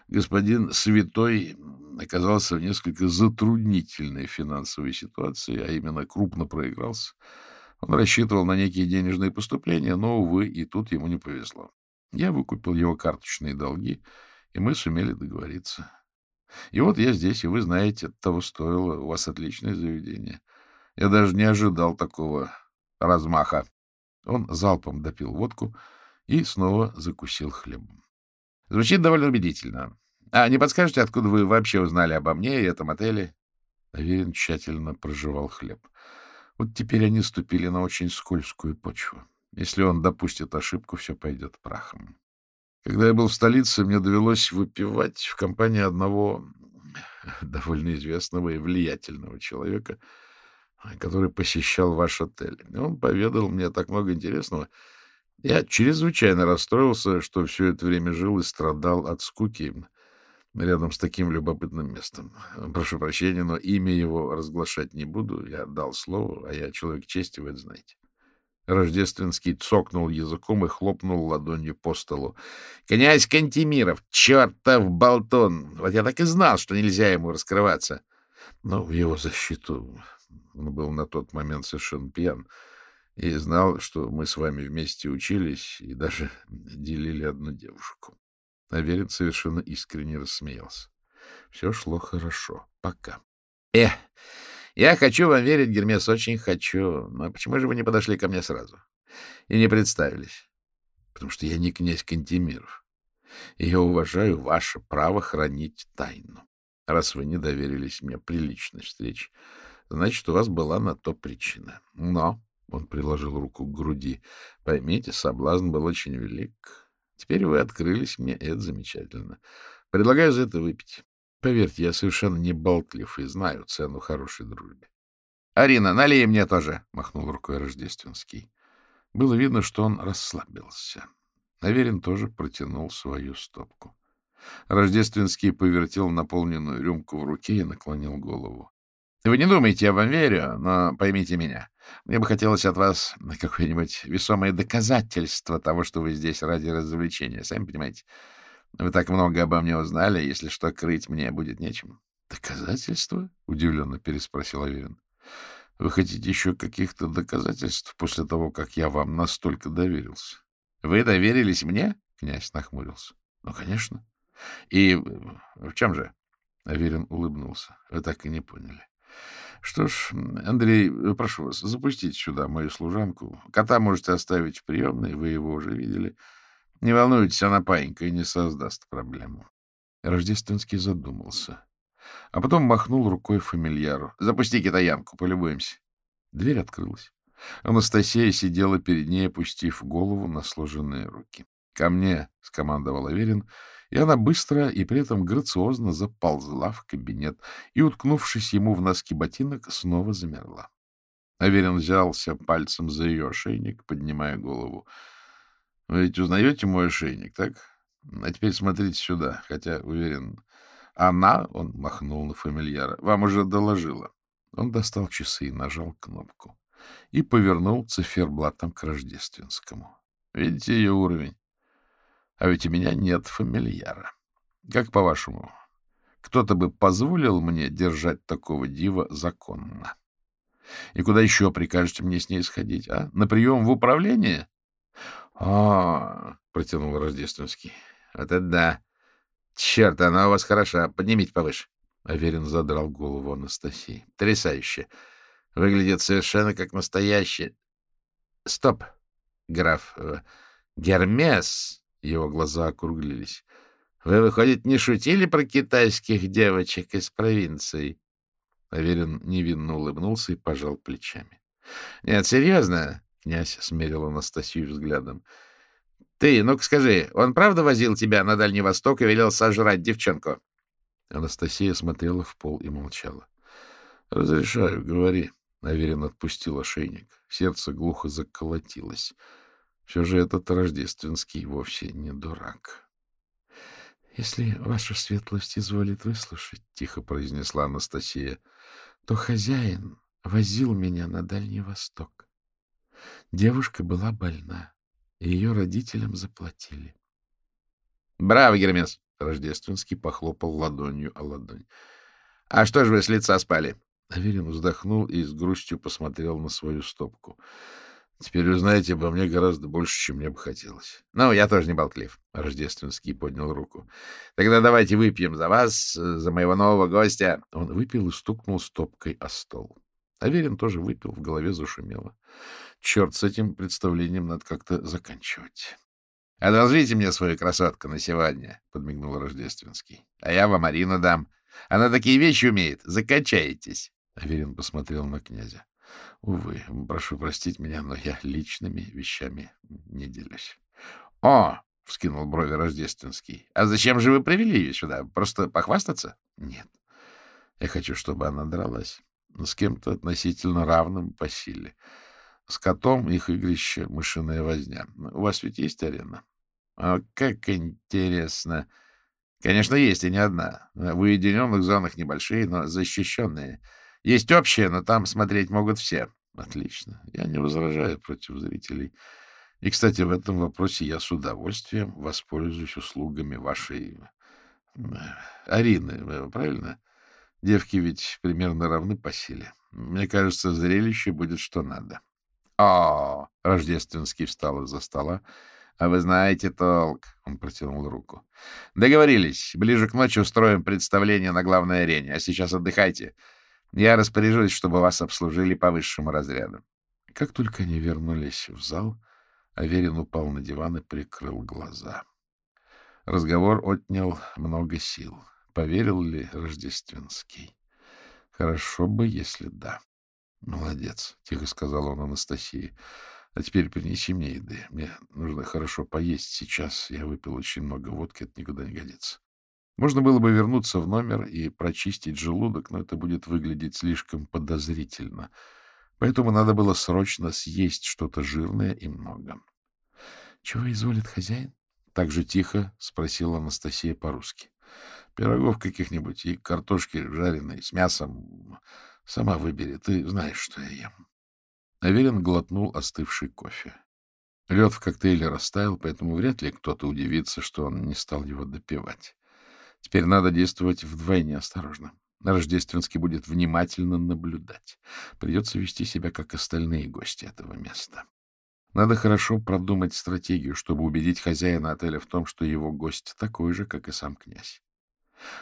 Господин Святой оказался в несколько затруднительной финансовой ситуации, а именно крупно проигрался. Он рассчитывал на некие денежные поступления, но, увы, и тут ему не повезло. Я выкупил его карточные долги, и мы сумели договориться. И вот я здесь, и вы знаете, того стоило. У вас отличное заведение. Я даже не ожидал такого размаха. Он залпом допил водку и снова закусил хлебом. — Звучит довольно убедительно. А не подскажете, откуда вы вообще узнали обо мне и этом отеле? Аверин тщательно прожевал хлеб. Вот теперь они ступили на очень скользкую почву. Если он допустит ошибку, все пойдет прахом. Когда я был в столице, мне довелось выпивать в компании одного довольно известного и влиятельного человека — который посещал ваш отель. Он поведал мне так много интересного. Я чрезвычайно расстроился, что все это время жил и страдал от скуки рядом с таким любопытным местом. Прошу прощения, но имя его разглашать не буду. Я дал слово, а я человек чести, вы это знаете. Рождественский цокнул языком и хлопнул ладонью по столу. — Князь Кантемиров, чертов болтун! Вот я так и знал, что нельзя ему раскрываться. Но в его защиту он был на тот момент совершенно пьян и знал, что мы с вами вместе учились и даже [LAUGHS] делили одну девушку. Аверин совершенно искренне рассмеялся. Все шло хорошо. Пока. — Эх, я хочу вам верить, Гермес, очень хочу. Но почему же вы не подошли ко мне сразу и не представились? Потому что я не князь Кантемиров. И я уважаю ваше право хранить тайну, раз вы не доверились мне при личной встрече. Значит, у вас была на то причина. Но, — он приложил руку к груди, — поймите, соблазн был очень велик. Теперь вы открылись мне, это замечательно. Предлагаю за это выпить. Поверьте, я совершенно не болтлив и знаю цену хорошей дружбе. — Арина, налей мне тоже, — махнул рукой Рождественский. Было видно, что он расслабился. Наверин тоже протянул свою стопку. Рождественский повертел наполненную рюмку в руке и наклонил голову. Вы не думайте, я вам верю, но поймите меня. Мне бы хотелось от вас какое-нибудь весомое доказательство того, что вы здесь ради развлечения. Сами понимаете, Вы так много обо мне узнали, если что, крыть мне будет нечем. — Доказательства? — удивленно переспросил Аверин. — Вы хотите еще каких-то доказательств после того, как я вам настолько доверился? — Вы доверились мне? — князь нахмурился. — Ну, конечно. — И в чем же? Аверин улыбнулся. — Вы так и не поняли. Что ж, Андрей, прошу вас, запустить сюда мою служанку. Кота можете оставить в приемной, вы его уже видели. Не волнуйтесь, она паинька и не создаст проблему. Рождественский задумался а потом махнул рукой фамильяру. — Запусти китаянку, полюбуемся. Дверь открылась. Анастасия сидела перед ней, опустив голову на сложенные руки. — Ко мне, — скомандовал Аверин, и она быстро и при этом грациозно заползла в кабинет и, уткнувшись ему в носки ботинок, снова замерла. Аверин взялся пальцем за ее ошейник, поднимая голову. — Вы ведь узнаете мой ошейник, так? А теперь смотрите сюда, хотя, уверен, она, он махнул на фамильяра, вам уже доложила. Он достал часы и нажал кнопку. И повернул циферблатом к рождественскому. Видите ее уровень? А ведь у меня нет фамильяра. Как по-вашему, кто-то бы позволил мне держать такого дива законно? И куда еще прикажете мне с ней сходить, а? На прием в управление? — А, — протянул Рождественский, — вот это да. Черт, она у вас хороша. Поднимите повыше. Аверин задрал голову Анастасии. Потрясающе. Выглядит совершенно как настоящая. Стоп, граф. Э, Гермес. Его глаза округлились. Вы, выходит, не шутили про китайских девочек из провинции? Аверин невинно улыбнулся и пожал плечами. — Нет, серьезно, — князь смерил Анастасию взглядом. Ты, ну-ка скажи, он правда возил тебя на Дальний Восток и велел сожрать девчонку? Анастасия смотрела в пол и молчала. — Разрешаю, говори. Аверин отпустил ошейник. Сердце глухо заколотилось. Все же этот рождественский вовсе не дурак. — Если ваша светлость изволит выслушать, — тихо произнесла Анастасия, — то хозяин возил меня на Дальний Восток. Девушка была больна и ее родителям заплатили. — Браво, Гермес! — Рождественский похлопал ладонью о ладонь. — А что же вы с лица спали? Аверин вздохнул и с грустью посмотрел на свою стопку. — Теперь вы знаете обо мне гораздо больше, чем мне бы хотелось. — Ну, я тоже не болтлив. Рождественский поднял руку. — Тогда давайте выпьем за вас, за моего нового гостя. Он выпил и стукнул стопкой о стол. Аверин тоже выпил, в голове зашумело. Черт, с этим представлением надо как-то заканчивать. — Одолжите мне свою красотку на сегодня, — подмигнул Рождественский. — А я вам Арину дам. Она такие вещи умеет. Закачаетесь. Аверин посмотрел на князя. — Увы, прошу простить меня, но я личными вещами не делюсь. — О! — вскинул брови Рождественский. — А зачем же вы привели ее сюда? Просто похвастаться? — Нет. Я хочу, чтобы она дралась с кем-то относительно равным по силе. С котом их игрище мышиная возня. У вас ведь есть арена? О, как интересно. Конечно, есть, и не одна. В уединенных зонах небольшие, но защищенные. Есть общие, но там смотреть могут все. Отлично. Я не возражаю против зрителей. И, кстати, в этом вопросе я с удовольствием воспользуюсь услугами вашей Арины, правильно? Девки ведь примерно равны по силе. Мне кажется, зрелище будет что надо. О, Рождественский встал из-за стола. А вы знаете толк. Он протянул руку. Договорились. Ближе к ночи устроим представление на главной арене. А сейчас отдыхайте. Я распоряжусь, чтобы вас обслужили по высшему разряду. Как только они вернулись в зал, Аверин упал на диван и прикрыл глаза. Разговор отнял много сил. Поверил ли Рождественский? Хорошо бы, если да. Молодец, — тихо сказал он Анастасии. А теперь принеси мне еды. Мне нужно хорошо поесть сейчас. Я выпил очень много водки, это никуда не годится. Можно было бы вернуться в номер и прочистить желудок, но это будет выглядеть слишком подозрительно. Поэтому надо было срочно съесть что-то жирное и много. — Чего изволит хозяин? — так же тихо спросила Анастасия по-русски. — Пирогов каких-нибудь и картошки жареной с мясом. Сама выбери, ты знаешь, что я ем. Аверин глотнул остывший кофе. Лед в коктейле растаял, поэтому вряд ли кто-то удивится, что он не стал его допивать. Теперь надо действовать вдвойне осторожно. Рождественский будет внимательно наблюдать. Придется вести себя, как остальные гости этого места. Надо хорошо продумать стратегию, чтобы убедить хозяина отеля в том, что его гость такой же, как и сам князь.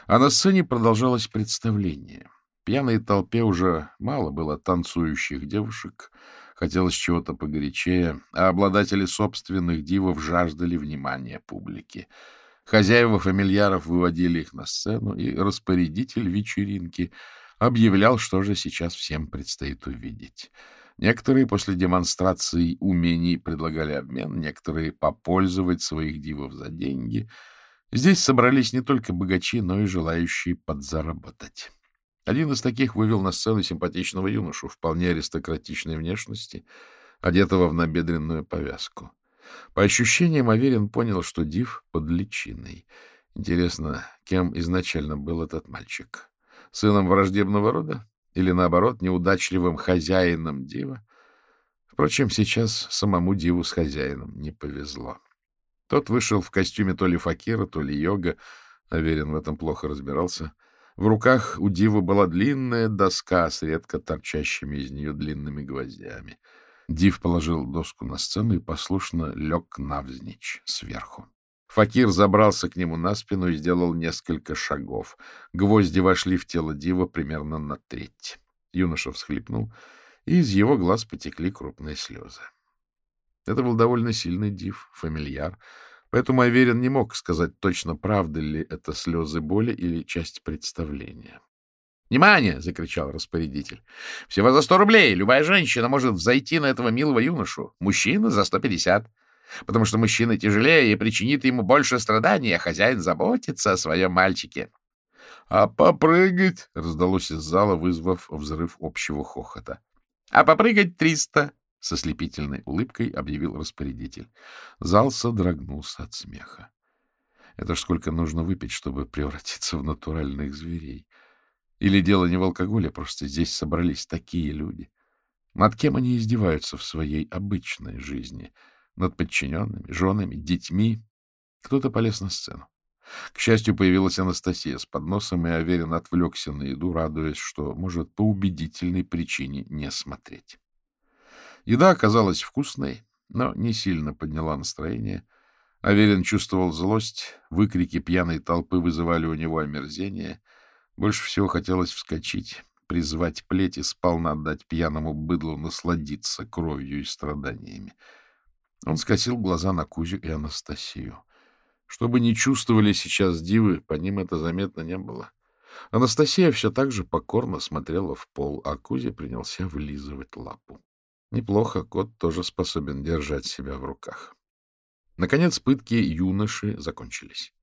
А на сцене продолжалось представление. Пьяной толпе уже мало было танцующих девушек, хотелось чего-то погорячее, а обладатели собственных дивов жаждали внимания публики — Хозяева фамильяров выводили их на сцену, и распорядитель вечеринки объявлял, что же сейчас всем предстоит увидеть. Некоторые после демонстрации умений предлагали обмен, некоторые попользовать своих дивов за деньги. Здесь собрались не только богачи, но и желающие подзаработать. Один из таких вывел на сцену симпатичного юношу, вполне аристократичной внешности, одетого в набедренную повязку. По ощущениям, Аверин понял, что Див под личиной. Интересно, кем изначально был этот мальчик? Сыном враждебного рода? Или, наоборот, неудачливым хозяином Дива? Впрочем, сейчас самому Диву с хозяином не повезло. Тот вышел в костюме то ли факира, то ли йога. Аверин в этом плохо разбирался. В руках у Дива была длинная доска с редко торчащими из нее длинными гвоздями — Див положил доску на сцену и послушно лег навзничь сверху. Факир забрался к нему на спину и сделал несколько шагов. Гвозди вошли в тело Дива примерно на треть. Юноша всхлипнул, и из его глаз потекли крупные слезы. Это был довольно сильный Див, фамильяр, поэтому Аверин не мог сказать точно, правда ли это слезы боли или часть представления. «Внимание!» — закричал распорядитель. «Всего за сто рублей любая женщина может взойти на этого милого юношу. Мужчина за сто пятьдесят. Потому что мужчина тяжелее и причинит ему больше страданий, а хозяин заботится о своем мальчике». «А попрыгать?» — раздалось из зала, вызвав взрыв общего хохота. «А попрыгать триста!» — со слепительной улыбкой объявил распорядитель. Зал содрогнулся от смеха. Это ж сколько нужно выпить, чтобы превратиться в натуральных зверей. Или дело не в алкоголе, просто здесь собрались такие люди. Над кем они издеваются в своей обычной жизни? Над подчиненными, женами, детьми? Кто-то полез на сцену. К счастью, появилась Анастасия с подносом, и Аверин отвлекся на еду, радуясь, что может по убедительной причине не смотреть. Еда оказалась вкусной, но не сильно подняла настроение. Аверин чувствовал злость, выкрики пьяной толпы вызывали у него омерзение — больше всего хотелось вскочить, призвать плеть и сполна отдать пьяному быдлу насладиться кровью и страданиями. Он скосил глаза на Кузю и Анастасию. Чтобы не чувствовали сейчас дивы, по ним это заметно не было. Анастасия все так же покорно смотрела в пол, а Кузя принялся вылизывать лапу. Неплохо, кот тоже способен держать себя в руках. Наконец пытки юноши закончились.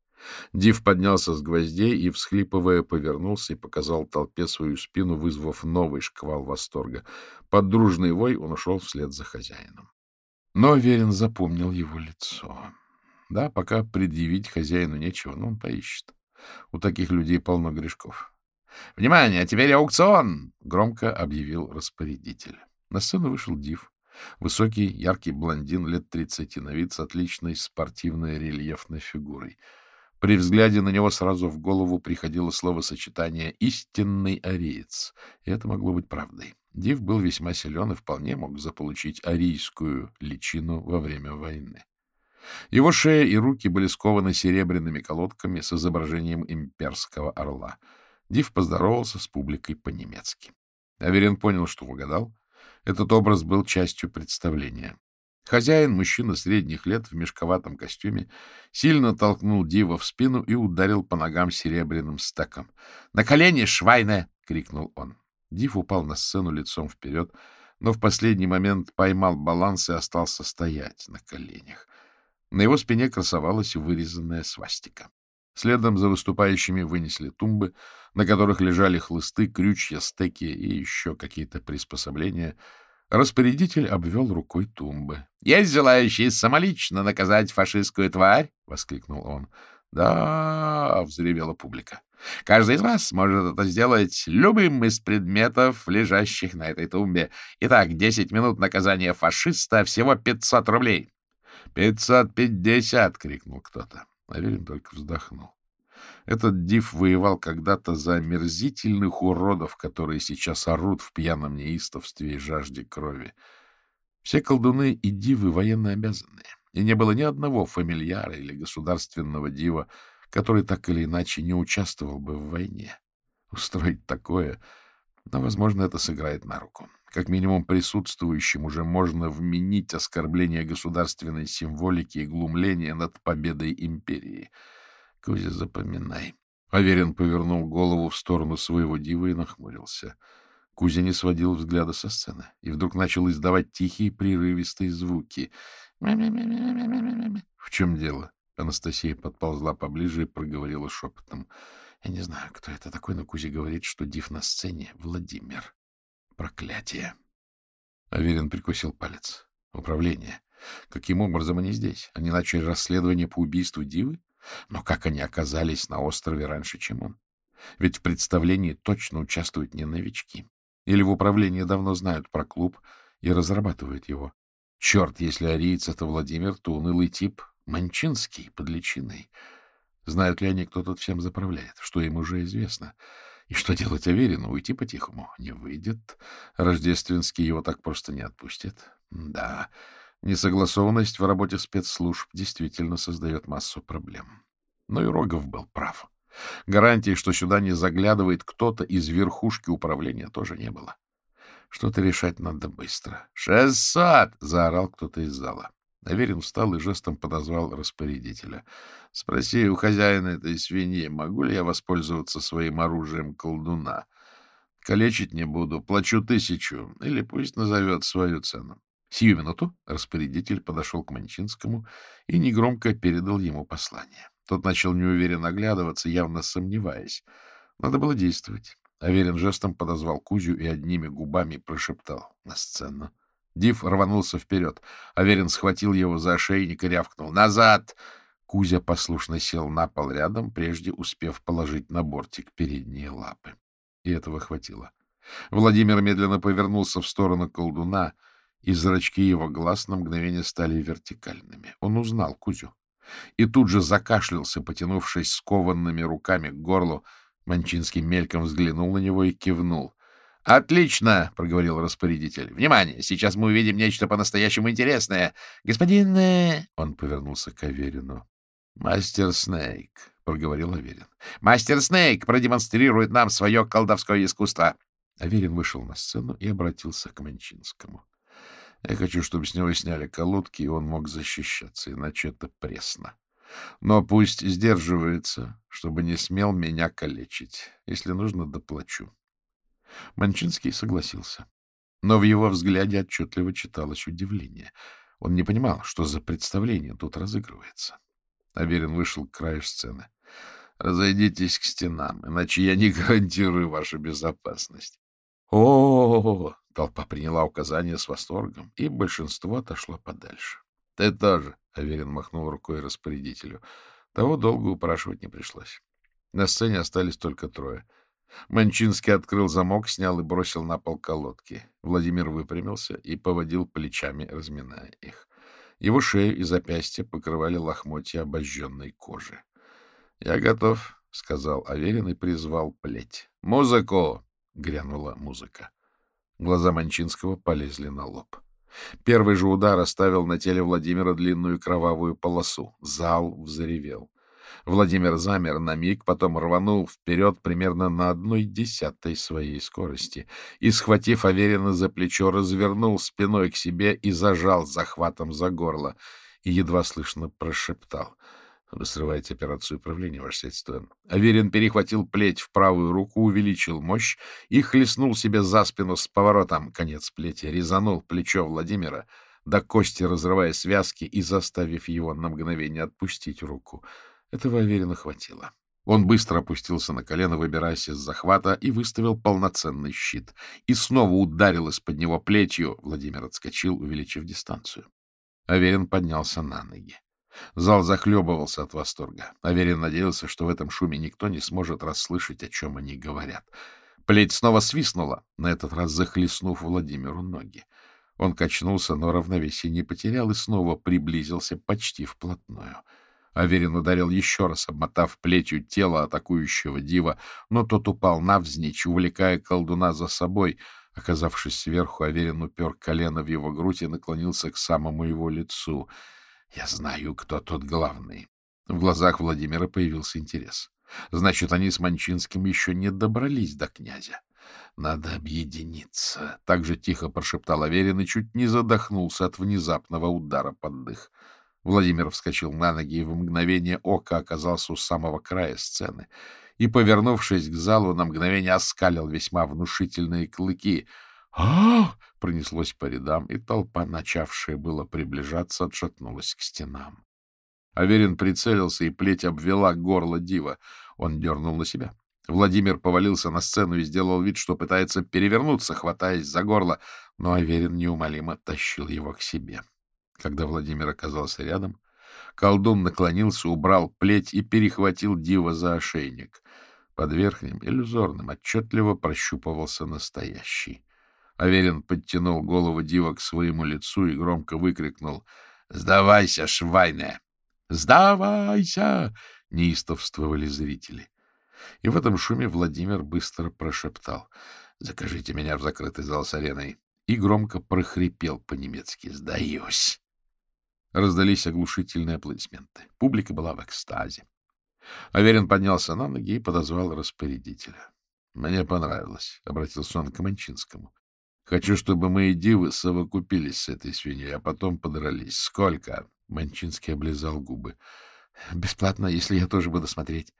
Див поднялся с гвоздей и, всхлипывая, повернулся и показал толпе свою спину, вызвав новый шквал восторга. Под дружный вой он ушел вслед за хозяином. Но Верин запомнил его лицо. Да, пока предъявить хозяину нечего, но он поищет. У таких людей полно грешков. — Внимание, теперь аукцион! — громко объявил распорядитель. На сцену вышел Див. Высокий, яркий блондин лет тридцати на вид с отличной спортивной рельефной фигурой — при взгляде на него сразу в голову приходило словосочетание «истинный ариец», и это могло быть правдой. Див был весьма силен и вполне мог заполучить арийскую личину во время войны. Его шея и руки были скованы серебряными колодками с изображением имперского орла. Див поздоровался с публикой по-немецки. Аверин понял, что угадал. Этот образ был частью представления. Хозяин, мужчина средних лет в мешковатом костюме, сильно толкнул Дива в спину и ударил по ногам серебряным стеком. — На колени, швайне! — крикнул он. Див упал на сцену лицом вперед, но в последний момент поймал баланс и остался стоять на коленях. На его спине красовалась вырезанная свастика. Следом за выступающими вынесли тумбы, на которых лежали хлысты, крючья, стеки и еще какие-то приспособления — Распорядитель обвел рукой тумбы. — Есть желающие самолично наказать фашистскую тварь? — воскликнул он. — Да, — взревела публика. — Каждый из вас может это сделать любым из предметов, лежащих на этой тумбе. Итак, десять минут наказания фашиста, всего пятьсот рублей. — Пятьсот пятьдесят! — крикнул кто-то. Аверин только вздохнул. Этот див воевал когда-то за омерзительных уродов, которые сейчас орут в пьяном неистовстве и жажде крови. Все колдуны и дивы военно обязанные, и не было ни одного фамильяра или государственного дива, который так или иначе не участвовал бы в войне. Устроить такое, но, возможно, это сыграет на руку. Как минимум присутствующим уже можно вменить оскорбление государственной символики и глумление над победой империи. Кузя, запоминай. Аверин повернул голову в сторону своего дива и нахмурился. Кузя не сводил взгляда со сцены и вдруг начал издавать тихие прерывистые звуки. — В чем дело? Анастасия подползла поближе и проговорила шепотом. — Я не знаю, кто это такой, но Кузя говорит, что див на сцене — Владимир. Проклятие! Аверин прикусил палец. Управление. Каким образом они здесь? Они начали расследование по убийству Дивы? Но как они оказались на острове раньше, чем он? Ведь в представлении точно участвуют не новички. Или в управлении давно знают про клуб и разрабатывают его. Черт, если ариец — это Владимир, то унылый тип — Манчинский под личиной. Знают ли они, кто тут всем заправляет, что им уже известно? И что делать Аверину? Уйти по-тихому? Не выйдет. Рождественский его так просто не отпустит. Да, несогласованность в работе спецслужб действительно создает массу проблем. Но и Рогов был прав. Гарантии, что сюда не заглядывает кто-то из верхушки управления, тоже не было. Что-то решать надо быстро. «Шестьсот!» — заорал кто-то из зала. Аверин встал и жестом подозвал распорядителя. — Спроси у хозяина этой свиньи, могу ли я воспользоваться своим оружием колдуна. Калечить не буду, плачу тысячу, или пусть назовет свою цену. Сию минуту распорядитель подошел к Манчинскому и негромко передал ему послание. Тот начал неуверенно оглядываться, явно сомневаясь. Надо было действовать. Аверин жестом подозвал Кузю и одними губами прошептал на сцену. Див рванулся вперед. Аверин схватил его за ошейник и рявкнул. «Назад!» Кузя послушно сел на пол рядом, прежде успев положить на бортик передние лапы. И этого хватило. Владимир медленно повернулся в сторону колдуна, и зрачки его глаз на мгновение стали вертикальными. Он узнал Кузю. И тут же закашлялся, потянувшись скованными руками к горлу. Манчинский мельком взглянул на него и кивнул. — Отлично, — проговорил распорядитель. — Внимание! Сейчас мы увидим нечто по-настоящему интересное. Господин... Э, он повернулся к Аверину. — Мастер Снейк, — проговорил Аверин. — Мастер Снейк продемонстрирует нам свое колдовское искусство. Аверин вышел на сцену и обратился к Манчинскому. — Я хочу, чтобы с него сняли колодки, и он мог защищаться, иначе это пресно. Но пусть сдерживается, чтобы не смел меня калечить. Если нужно, доплачу. Манчинский согласился. Но в его взгляде отчетливо читалось удивление. Он не понимал, что за представление тут разыгрывается. Аверин вышел к краю сцены. — Разойдитесь к стенам, иначе я не [LAUGHS] гарантирую вашу безопасность. О, -о, -о, толпа приняла указание с восторгом, и большинство отошло подальше. — Ты тоже, — Аверин махнул рукой распорядителю. Того долго упрашивать не пришлось. На сцене остались только трое — Манчинский открыл замок, снял и бросил на пол колодки. Владимир выпрямился и поводил плечами, разминая их. Его шею и запястья покрывали лохмотья обожженной кожи. — Я готов, — сказал Аверин и призвал плеть. — Музыку! — грянула музыка. Глаза Манчинского полезли на лоб. Первый же удар оставил на теле Владимира длинную кровавую полосу. Зал взревел. Владимир замер на миг, потом рванул вперед примерно на одной десятой своей скорости и, схватив Аверина за плечо, развернул спиной к себе и зажал захватом за горло и едва слышно прошептал. Вы срываете операцию управления, ваше средство. Аверин перехватил плеть в правую руку, увеличил мощь и хлестнул себе за спину с поворотом. Конец плети резанул плечо Владимира, до кости разрывая связки и заставив его на мгновение отпустить руку. Этого Аверина хватило. Он быстро опустился на колено, выбираясь из захвата, и выставил полноценный щит. И снова ударил из-под него плетью. Владимир отскочил, увеличив дистанцию. Аверин поднялся на ноги. Зал захлебывался от восторга. Аверин надеялся, что в этом шуме никто не сможет расслышать, о чем они говорят. Плеть снова свистнула, на этот раз захлестнув Владимиру ноги. Он качнулся, но равновесие не потерял и снова приблизился почти вплотную. Аверин ударил еще раз, обмотав плетью тело атакующего дива, но тот упал навзничь, увлекая колдуна за собой. Оказавшись сверху, Аверин упер колено в его грудь и наклонился к самому его лицу. — Я знаю, кто тот главный. В глазах Владимира появился интерес. Значит, они с Манчинским еще не добрались до князя. Надо объединиться. Так же тихо прошептал Аверин и чуть не задохнулся от внезапного удара под дых. Владимир вскочил на ноги и в мгновение ока оказался у самого края сцены и, повернувшись к залу, на мгновение оскалил весьма внушительные клыки. А пронеслось по рядам, и толпа, начавшая было приближаться, отшатнулась к стенам. Аверин прицелился, и плеть обвела горло дива. Он дернул на себя. Владимир повалился на сцену и сделал вид, что пытается перевернуться, хватаясь за горло, но Аверин неумолимо тащил его к себе. Когда Владимир оказался рядом, колдун наклонился, убрал плеть и перехватил дива за ошейник. Под верхним, иллюзорным, отчетливо прощупывался настоящий. Аверин подтянул голову дива к своему лицу и громко выкрикнул «Сдавайся, швайне!» «Сдавайся!» — неистовствовали зрители. И в этом шуме Владимир быстро прошептал «Закажите меня в закрытый зал с ареной» и громко прохрипел по-немецки «Сдаюсь!». Раздались оглушительные аплодисменты. Публика была в экстазе. Аверин поднялся на ноги и подозвал распорядителя. — Мне понравилось, — обратился он к Манчинскому. — Хочу, чтобы мои дивы совокупились с этой свиньей, а потом подрались. Сколько? Манчинский облизал губы. — Бесплатно, если я тоже буду смотреть.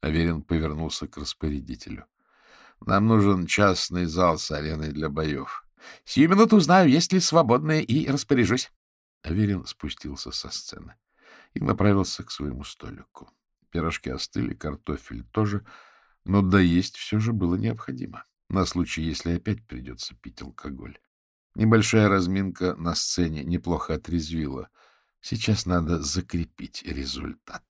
Аверин повернулся к распорядителю. — Нам нужен частный зал с ареной для боев. — Сию минуту узнаю, есть ли свободные, и распоряжусь. Аверин спустился со сцены и направился к своему столику. Пирожки остыли, картофель тоже, но доесть все же было необходимо, на случай, если опять придется пить алкоголь. Небольшая разминка на сцене неплохо отрезвила — Сейчас надо закрепить результат.